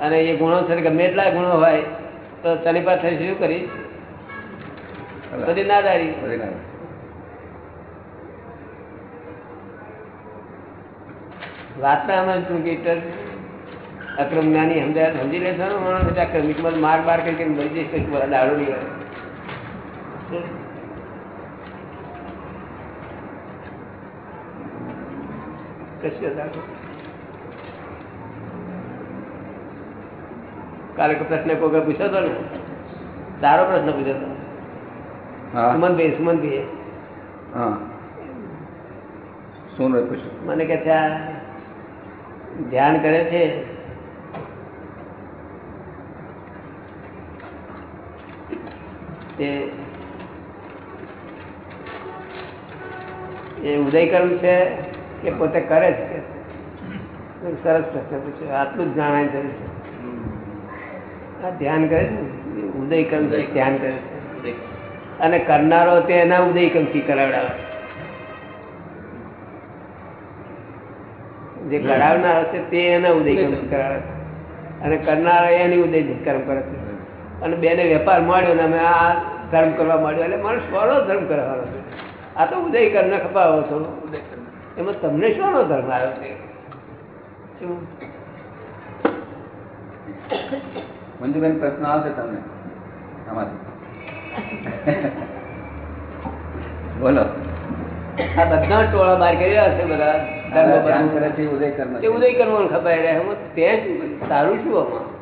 Speaker 1: અને એ ગુણો છે ગમે એટલા ગુણો હોય તો તની પાસે શું કરીશ? બધી
Speaker 2: ના.
Speaker 1: વાતના શું ટૂંકી ટચ અક્રમ જ્ઞાની સમજાય સમજી લેશો ને માણસ એટલે ક્રમિકમાં માર બાર કરી કરીને મરી જઈશ કંઈક દાડો નહીં આવે કશું દાડો. કાલે પ્રશ્ન કોઈ પૂછ્યો હતો ને? સારો પ્રશ્ન પૂછ્યો હતો. સુમનભાઈ સુમનભાઈ
Speaker 2: હા. શું પૂછ્યું?
Speaker 1: મને કે છે ધ્યાન કરે છે. તે એ ઉદયકર્મ છે કે પોતે કરે છે? સરસ પ્રશ્ન પૂછ્યો. આટલું જ જાણાય છે. આ ધ્યાન કરે છે ઉદયકર્મ છે ધ્યાન કરે છે. અને કરનારો તે એના ઉદયકમથી કરાવડાવે. જે કરાવનાર હશે તે એના ઉદયકમ કરાવે. અને કરનારો એની ઉદય કર્મ કરે છે. અને બેને વેપાર મળ્યો ને અમે આ ધર્મ કરવા માંડ્યો એટલે માણસ સ્વરો ધર્મ કરવાનો છે. આ તો ઉદય કરીને ખપાવો છો. એમાં તમને શોનો ધર્મ આવ્યો છે? શું?
Speaker 2: મંજુબેન પ્રશ્ન આવશે તમને. આમાંથી. બોલો.
Speaker 1: આ બધા ટોળા બહાર છે બધા. બધું.
Speaker 2: કરે છે એ ઉદય કર્મ
Speaker 1: તે ઉદય કરવાનું ખપાઈ રહ્યા તે શું શું આમાં.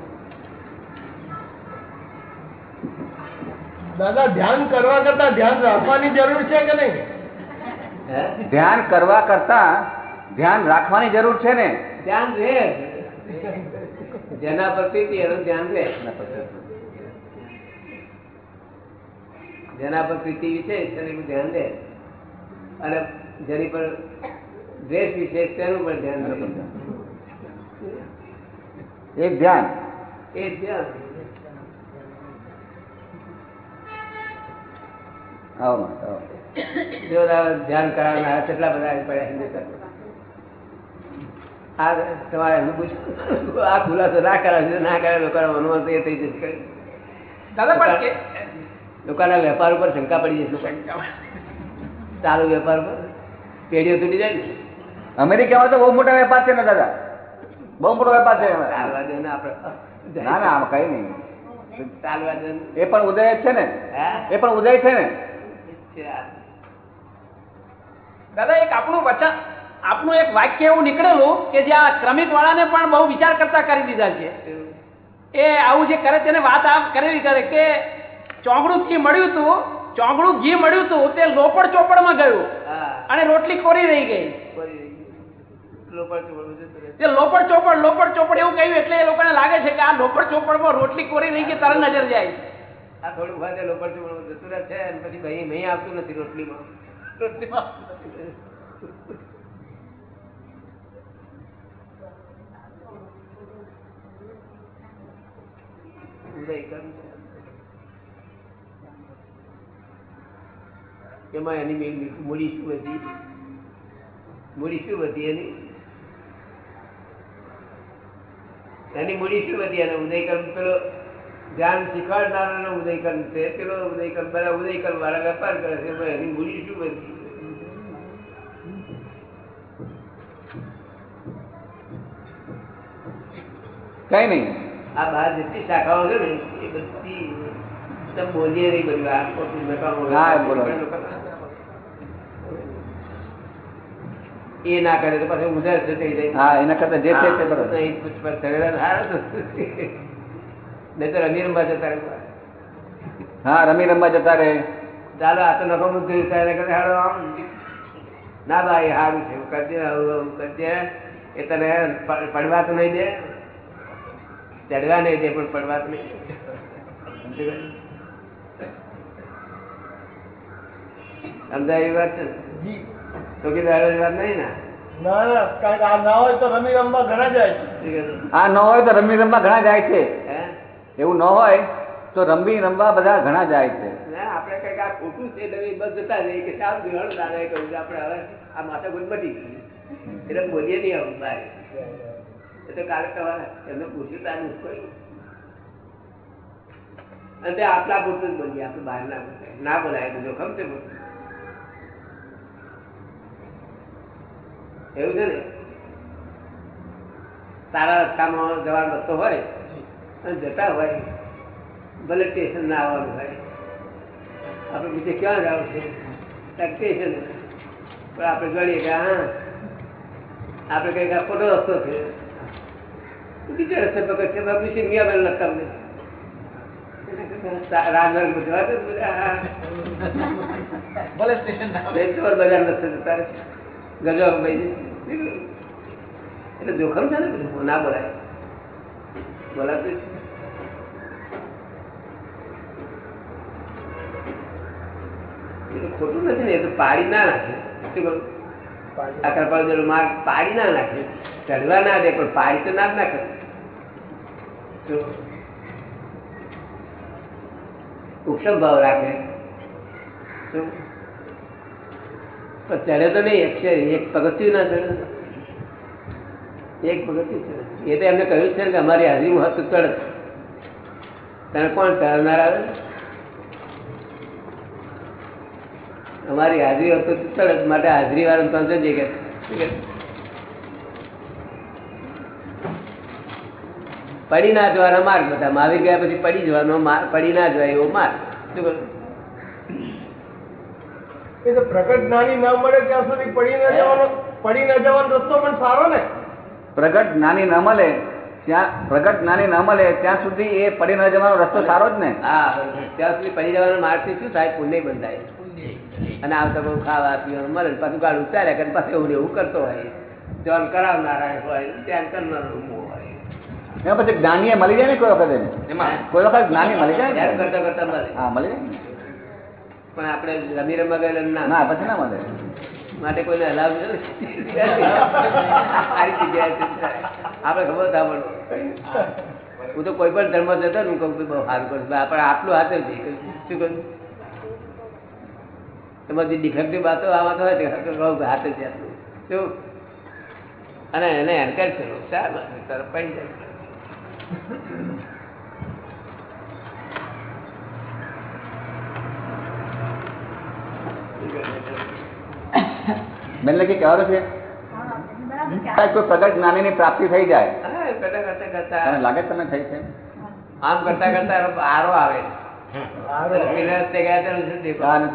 Speaker 3: દાદા ધ્યાન કરવા કરતા ધ્યાન રાખવાની જરૂર છે કે નહીં?
Speaker 2: ધ્યાન કરવા કરતા ધ્યાન રાખવાની જરૂર છે ને?
Speaker 1: ધ્યાન રહે. જેના પ્રીતિ એનું ધ્યાન રહે. જેના પર પ્રીતિ વિશેષ તેનું ધ્યાન દે. અને જેની પર દ્વેષ વિશેષ તેનું પણ ધ્યાન દે.
Speaker 2: એક ધ્યાન.
Speaker 1: એ ધ્યાન. ધ્યાન કરાવનારા કેટલા બધા પડ્યા હિન્દુસ્તાન આ તમારે એમનું પૂછ્યું આ ખુલાસો ના કરાવશે ના કરે લોકોના તો એ થઈ જશે.
Speaker 6: દાદા પણ કે
Speaker 1: લોકોના વેપાર ઉપર શંકા પડી જશે ચાલુ વેપાર ઉપર પેઢીઓ તૂટી જાય ને.
Speaker 2: અમેરિકામાં તો બહુ મોટા વેપાર છે ને દાદા? બહુ મોટો વેપાર છે
Speaker 1: ને
Speaker 2: ના કઈ નહીં.
Speaker 1: ચાલવા દે ને.
Speaker 2: એ પણ ઉદય છે ને. એ પણ ઉદય છે ને.
Speaker 6: દાદા એક આપણું વચન આપણું એક વાક્ય એવું નીકળેલું કે જે આ ક્રમિક વાળાને પણ બહુ વિચાર કરતા કરી દીધા છે. એ આવું જે કરે તેને વાત આ કરેલી કરે કે ચોંગડું ઘી મળ્યું હતું ચોગડું ઘી મળ્યું હતું તે લોપડ ચોપડમાં ગયું. અને રોટલી કોરી રહી ગઈ.
Speaker 1: લોપડ ચોપડ
Speaker 6: લોપડ ચોપડ એવું કહ્યું એટલે એ લોકોને લાગે છે કે આ લોપડ ચોપડમાં રોટલી કોરી રહી ગઈ તરત નજર જાય.
Speaker 1: આ થોડું ખાતે લોપડ ચોપડ જતું રહે છે અને પછી ભાઈ નહીં આવતું નથી રોટલીમાં. રોટલીમાં આવતું નથી. ઉદય કર્મ છે એમાં એની મૂડી શું હતી? મૂડી શું હતી એની? એની મૂડી શું હતી? એને ઉદયકર્મ પેલો ધ્યાન શીખવાડનારાનો ઉદયકર્મ છે પેલો ઉદયકર્મ બધા ઉદયકર્મ વાળા વેપાર કરે છે એમાં એની મૂડી શું હતી?
Speaker 2: કઈ નહીં.
Speaker 1: આ બહાર જેટલી શાખાઓ છે ને એ બધી બોલીએ નહીં બધી
Speaker 2: હા.
Speaker 1: એ ના કરે તો પછી ઉધાર છે થઈ જાય
Speaker 2: હા એના કરતા જે છે તે બરોબર.
Speaker 1: નહીં પુષ્પા સરેરા સારા તો રમી રમવા જતા
Speaker 2: હા રમી રમવા જતા રહે.
Speaker 1: ચાલો આ તો થયું ત્યારે કરે હાલો આમ. ના ભાઈ સારું છે એવું કરજે આવું કરજે. એ તને પડવા તો નહીં દે. ચડવા નહીં દે પણ પડવા તો નહીં દે. સમજી ગયું? સમજાય વાત? છે ને?
Speaker 3: જી
Speaker 1: ચોકીદારોની વાત નહીં ને?
Speaker 3: કે આ ના હોય તો રમી રમવા ઘણા જાય છે.
Speaker 1: શું કીધું?
Speaker 2: આ ન હોય તો રમી રમવા ઘણા જાય છે.
Speaker 1: હે?
Speaker 2: એવું ન હોય તો રમી રમવા બધા ઘણા જાય છે.
Speaker 1: આપણે કંઈક આ ખોટું છે બસ જતા કે સારું ગ્રહણ દાદા એ કહ્યું આપણે હવે આ માથા ગુજ મટી ગઈ એટલે બોલીએ નહીં આવું બહાર એટલે કાલે તમારે એમને પૂછ્યું તારે ઉઠકોયું અને તે આપણા પૂરતું જ બોલીએ આપણે બહાર ના બોલાય ના બોલાય જોખમ છે એવું છે ને? સારા રસ્તામાં જવાનો રસ્તો હોય અને જતા હોય ભલે સ્ટેશન ના આવવાનું હોય. આપણે બીજે ક્યાં જવું છે? સ્ટેશન પણ આપણે ગણીએ કે હા આપણે કઈ આ ખોટો રસ્તો છે. બીજા રસ્તે પકડ છે બાપુ છે મિયા બેન લખતા અમને રાજમાર્ગ બધા
Speaker 6: ભલે સ્ટેશન
Speaker 1: બજાર નથી જતા. ભાઈ એટલે જોખમ છે ને ના બોલાય. બોલાતું ખોટું નથી ને એ તો પાડી ના નાખે. શું કરું? આ કૃપાળુ માર્ગ પાડી ના નાખે. ચડવા ના દે પણ પાડી તો ના જ નાખે? ઉપસમ ભાવ રાખે. શું? પણ ચડે તો નહીં અક્ષર એક પગથિયું ના ચડે. એક પગથિયું ચડે. એ તો એમને કહ્યું છે કે અમારી હાજરીમાં હોત તો ચડત તને કોણ ચડનાર આવે? અમારી હાજરી હોત ચડત માટે હાજરી વાળા તો જજે કે કે? પડી ના જવાના માર્ગ બધા મહાવીર ગયા પછી પડી જવાનો માર્ગ, પડી ના જવાય એવો માર્ગ. શું કરું
Speaker 3: પ્રગટ જ્ઞાની ના મળે ત્યાં સુધી પડી ન જવાનો પડી ન જવાનો રસ્તો પણ સારો ને.
Speaker 2: પ્રગટ જ્ઞાની ન મળે ત્યાં પ્રગટ જ્ઞાની ન મળે ત્યાં સુધી એ પડી ન જવાનો રસ્તો સારો જ ને?
Speaker 1: હા ત્યાં સુધી પડી જવાનો માર્ગથી શું થાય? પુણ્ય બંધાય. અને આવતા બહુ ખાવા પીવાનું મળે પાછું ગાડું ચાલ્યા કે પાછું એવું એવું કરતો હોય. ધ્યાન કરાવનારા હોય ધ્યાન કરનારો હોય.
Speaker 2: એમાં પછી જ્ઞાનીએ મળી જાય ને કોઈ વખત? કોઈ વખત જ્ઞાની મળી જાય ને?
Speaker 1: કરતા કરતા મળે.
Speaker 2: હા મળી જાય ને.
Speaker 1: પણ આપણે રમી રમવા ગયેલા ના.
Speaker 2: ના પછી ના મળે.
Speaker 1: માટે કોઈને હલાવ. સારી જગ્યાએ છે. આપણે ખબર સાંભળો હું તો કોઈ પણ ધર્મ જતો ને હું કહું બહુ સારું કરું આપણે આટલું હાથે જ કર્યું. શું કહ્યું તમારી ડિફેક્ટિવ વાતો આવા તો હોય તો કહું કે હાથે જ આટલું. શું? અને એને એન્કરેજ કરો સારું. તરફ પડી જાય.
Speaker 2: બેનને કે કહેવાનું છે? કોઈ પ્રગટ જ્ઞાનીની પ્રાપ્તિ થઈ જાય.
Speaker 1: કરતા કરતા
Speaker 2: લાગે તમે થઈ છે?
Speaker 1: આમ કરતા કરતા આરો આવે.
Speaker 2: ને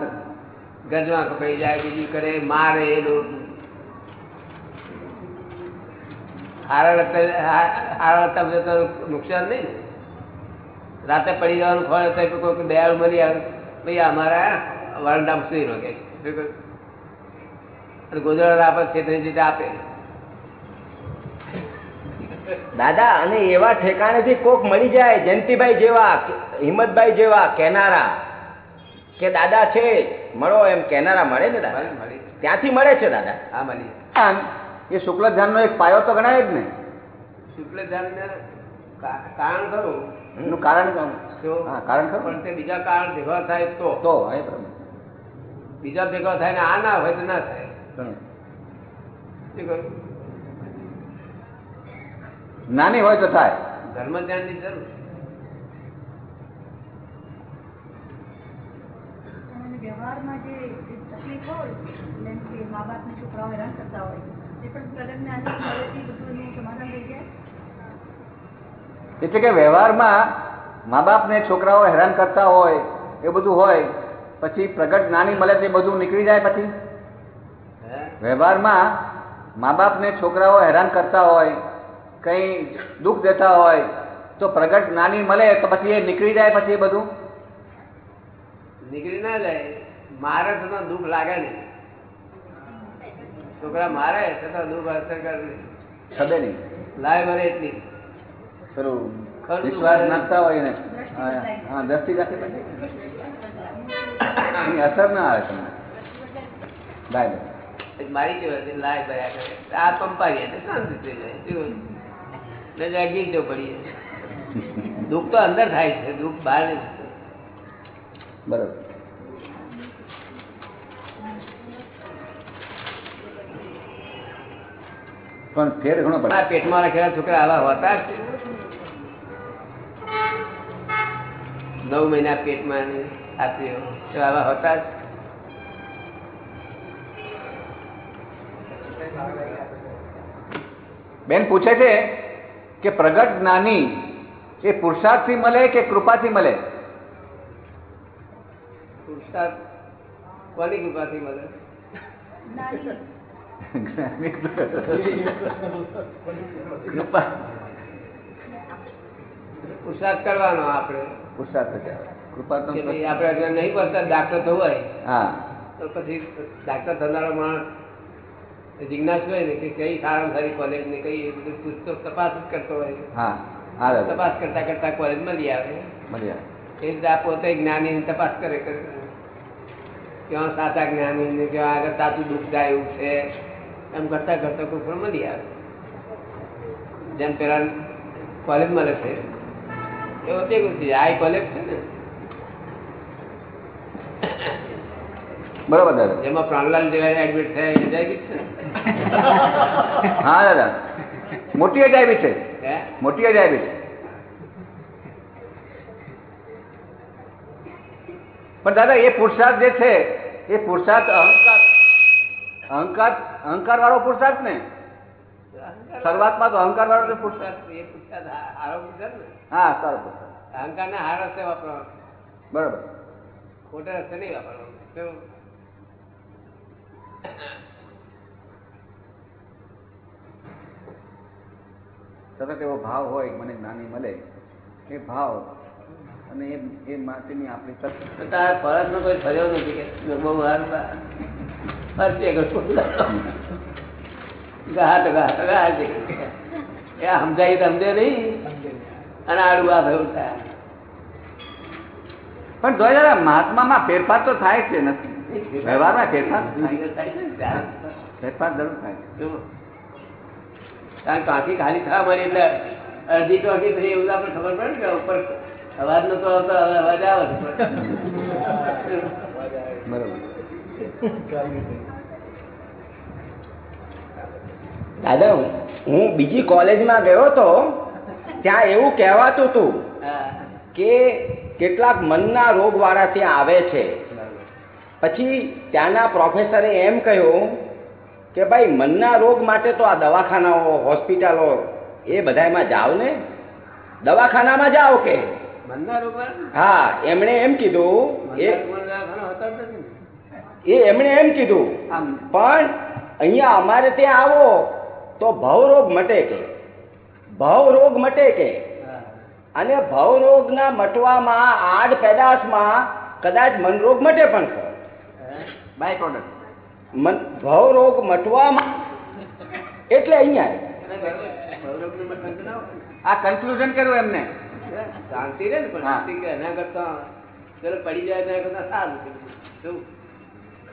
Speaker 1: ગજવા કપાઈ જાય બીજું કરે મારે એ નુકસાન નહીં. ને રાતે પડી જવાનું ફળ તો કોઈ દયાળુ મળી આવે. ભાઈ અમારા વરંડામાં સુઈ રોગે કે. શું કહ્યું? અને ગોદડા આપે છેતરી રીતે આપે.
Speaker 5: દાદા અને એવા ઠેકાણેથી કોક મળી જાય જયંતિભાઈ જેવા હિંમતભાઈ જેવા કેનારા. કે દાદા છે મળો એમ કેનારા મળે ને દાદા? ત્યાંથી મળે છે દાદા?
Speaker 1: હા મળી
Speaker 2: એ શુક્લ ધ્યાનનો એક પાયો તો ગણાય જ ને.
Speaker 1: શુક્લ ધ્યાનને કારણ ખરું.
Speaker 2: એનું કારણ શું? હા કારણ ખરું.
Speaker 1: પણ તે બીજા કારણ ભેગા થાય તો?
Speaker 2: તો એ
Speaker 1: બીજા ભેગા થાય ને આ ના હોય તો ના થાય.
Speaker 2: નાની હોય તો થાય.
Speaker 1: ધર્મ ધ્યાનની જરૂર
Speaker 4: અને વ્યવહારમાં જે તકલીફ હોય જેમ કે મા બાપને છોકરાઓ હેરાન કરતા હોય એ પણ પ્રગટ બધું સમાધાન થઈ જાય.
Speaker 2: એટલે કે વ્યવહારમાં મા બાપને છોકરાઓ હેરાન કરતા હોય એ બધું હોય પછી પ્રગટ નાની મળે તે બધું નીકળી જાય પછી? વ્યવહારમાં મા બાપને છોકરાઓ હેરાન કરતા હોય કંઈ દુઃખ દેતા હોય તો પ્રગટ જ્ઞાની મળે તો પછી એ નીકળી જાય પછી એ બધું?
Speaker 1: નીકળી ના જાય. મારે છતાં દુઃખ લાગે નહીં. છોકરા મારે છતાં દુઃખ અસર કરે નહીં.
Speaker 2: નહીં.
Speaker 1: લાય મરે એટલી ખરું
Speaker 2: વિશ્વાસ નાખતા હોય ને હા હા, દ્રષ્ટિ રાખે પછી અસર ના આવે તમને. Bye bye.
Speaker 1: મારી કેવા લાય ભર્યા કરે આ પંપાઈ એટલે શાંતિ થઈ જાય ને જરા જો પડીએ. દુઃખ તો અંદર થાય છે દુઃખ બહાર
Speaker 2: બરોબર. પણ ફેર ઘણો પડે.
Speaker 1: આ પેટમાં રાખેલા છોકરા આવા હોતા છે. નવ મહિના પેટમાં આપ્યો આવા હોતા જ.
Speaker 2: બેન પૂછે છે કે પ્રગટ જ્ઞાની એ પુરુષાર્થથી મળે કે કૃપાથી મળે?
Speaker 1: પુરુષાર્થ કોની કૃપાથી મળે?
Speaker 2: કૃપા.
Speaker 1: પુરુષાર્થ કરવાનો આપણે.
Speaker 2: પુરુષાર્થ કૃપા તો
Speaker 1: આપણે નહીં પડતા ડાક્ટર થવું હોય
Speaker 2: હા.
Speaker 1: તો પછી ડાક્ટર થનારો માણસ જિજ્ઞાસ હોય ને કે કઈ સારામાં સારી કોલેજ ને કઈ બધું પૂછતો તપાસ જ કરતો હોય.
Speaker 2: હા
Speaker 1: તપાસ કરતા કરતા કોલેજ મળી આવે.
Speaker 2: મળી આવે.
Speaker 1: એ રીતે આ પોતે જ્ઞાની તપાસ કરે ક્યાં સાચા જ્ઞાની ને કેવા આગળ સાચું દુઃખ જાય એવું છે એમ કરતા કરતા કોઈ પણ મળી આવે. જેમ પેલા કોલેજ મળે છે એવો તે આ કોલેજ છે ને
Speaker 2: બરોબર દાદા.
Speaker 1: એમાં પ્રાણલાલ જેવા એડમિટ થયા એ જાય છે
Speaker 2: હા દાદા. મોટી અજાયબી છે.
Speaker 1: હે?
Speaker 2: મોટી છે. પણ દાદા એ પુરુષાર્થ જે છે એ પુરુષાર્થ અહંકાર અહંકાર અહંકાર વાળો પુરુષાર્થ ને શરૂઆતમાં તો અહંકાર વાળો પુરુષાર્થ
Speaker 1: એ પુરુષાર્થ હારો પુરુષાર્થ ને?
Speaker 2: હા સારો પુરુષાર્થ
Speaker 1: અહંકાર ને હાર રસ્તે વાપરવાનો.
Speaker 2: બરોબર.
Speaker 1: ખોટા રસ્તે નહીં વાપરવાનો?
Speaker 2: સતત એવો ભાવ હોય મને જ્ઞાની મળે એ ભાવ અને એ એ માટેની આપણી તક.
Speaker 1: તારા ફરજમાં કોઈ ફર્યો નથી કે બહુ બા. ફરશે છે. એ સમજાય તો સમજે નહીં. અને આડું આ થયું.
Speaker 2: પણ જો દાદા મહાત્મામાં ફેરફાર તો થાય છે નથી. વ્યવહારમાં ફેરફાર. ફેરફાર જરૂર થાય
Speaker 1: કારણ કે આંખી ખાલી થવા મળી એટલે અડધી તો આંખી થઈ એવું આપણે ખબર પડે કે ઉપર અવાજ નતો આવતો હવે અવાજ આવે
Speaker 5: દાદા હું બીજી કોલેજમાં ગયો તો ત્યાં એવું કહેવાતું હતું કે કેટલાક મનના રોગવાળા ત્યાં આવે છે. પછી ત્યાંના પ્રોફેસરે એમ કહ્યું કે ભાઈ મનના રોગ માટે તો આ દવાખાનાઓ હોસ્પિટલો એ બધામાં જાઓ ને? દવાખાનામાં જાઓ કે? હા એમણે એમ કીધું એ એમણે એમ કીધું પણ અહીંયા અમારે ત્યાં આવો તો ભવરોગ મટે કે? ભવરોગ મટે કે? અને ભવરોગના મટવામાં આડ પેદાશમાં કદાચ મનરોગ મટે પણ?
Speaker 2: બાય પ્રોડક્ટ
Speaker 5: મન ભવરોગ મટવામાં. એટલે અહીંયા.
Speaker 2: આ કન્ક્લુઝન કર્યું એમને.
Speaker 1: શાંતિ રહે ને પણ શાંતિ કે એના કરતા ચલો પડી જાય એના કરતા સારું શું?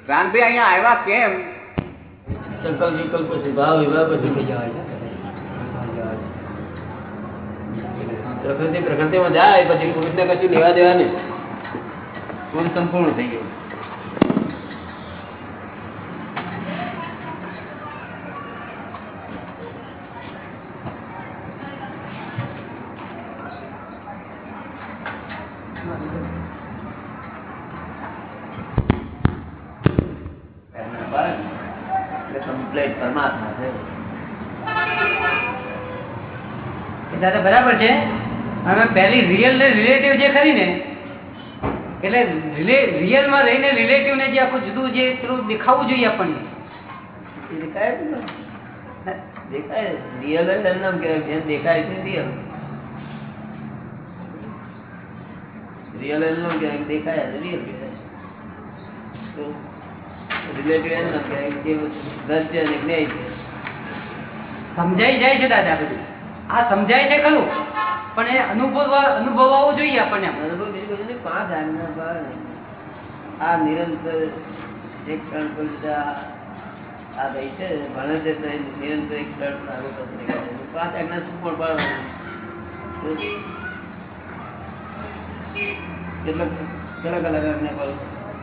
Speaker 2: ક્રાંતિ અહીંયા આવ્યા કેમ?
Speaker 1: સંકલ્પ વિકલ્પ પછી ભાવ વિભાવ બધું થઈ જવાય. છે પ્રકૃતિ પ્રકૃતિમાં જાય પછી પુરુષને કશું લેવા દેવા નહીં. પુરુષ સંપૂર્ણ થઈ ગયું?
Speaker 8: પહેલી રિયલ ને રિલેટિવ જે ખરી ને એટલે રિયલમાં રહીને રિલેટિવ ને જે આખું જુદું જે પેલું દેખાવું જોઈએ આપણને.
Speaker 1: દેખાય દેખાય. રિયલ જ એનું કહેવાય જેમ દેખાય છે રિયલ રિયલ એનું કહેવાય દેખાય રિયલ કહેવાય. રિલેટિવ એનું કહેવાય જે દ્રશ્ય અને જ્ઞેય છે.
Speaker 8: સમજાઈ જાય છે દાદા બધું. આ સમજાય છે ખરું? પણ એ અનુભવ અનુભવાવું જોઈએ આપણને.
Speaker 1: અનુભવ બીજું બધું પાંચ આજ્ઞા. આ નિરંતર એક ક્ષણ પર આ ભાઈ છે, ભણે છે નિરંતર એક ક્ષણ આગળ પાંચ આજ્ઞા શું પણ પાળવાની કેટલો કેટલા કલાક આજ્ઞા પાડો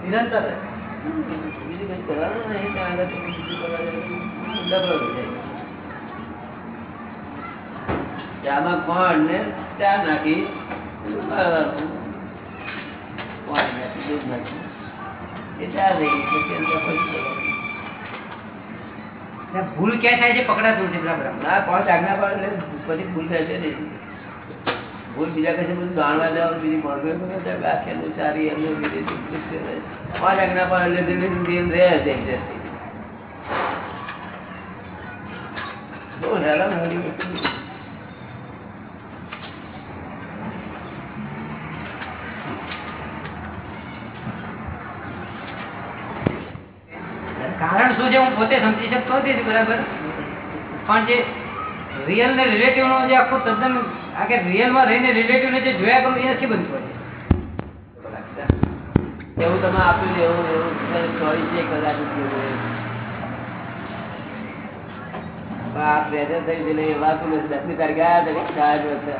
Speaker 8: નિરંતર?
Speaker 1: બીજું કંઈ કરવાનું નહીં આગળ. ડબલો જાય. ચામાં કોણ ને ચા નાખી. દૂધ નાખી. એ ચા
Speaker 8: ભૂલ ક્યાં થાય છે? પકડાતું નથી બરાબર.
Speaker 1: ના પાંચ આજ્ઞા પાડે એટલે પછી ભૂલ થાય છે નહીં ભૂલ બીજા કશે બધું જાણવા જવાનું બીજી મળવે વ્યાખ્યાનું સારી એમનું પાંચ આજ્ઞા પાડે એટલે ધીમે ધીમે રહે છે exactly. બહુ હેરાન હોવાની વસ્તુ છે.
Speaker 8: કારણ શું છે હું પોતે સમજી શકતો નથી બરાબર. પણ જે રિયલ ને રિલેટિવ નો જે આખું તદ્દન આ કે રિયલમાં રહીને રિલેટિવ ને જે જોયા કરું એ નથી બનતું
Speaker 1: એવું તમે આપ્યું એવું એવું ચોઈસ છે કદાચ પ્રેઝન્ટ થઈ છે એ વાતું નથી દસમી હતા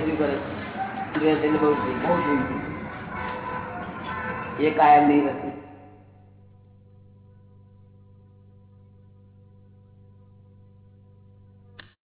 Speaker 1: શું કરે? બહુ થઈ એ કાયમ નહીં વસ્તુ.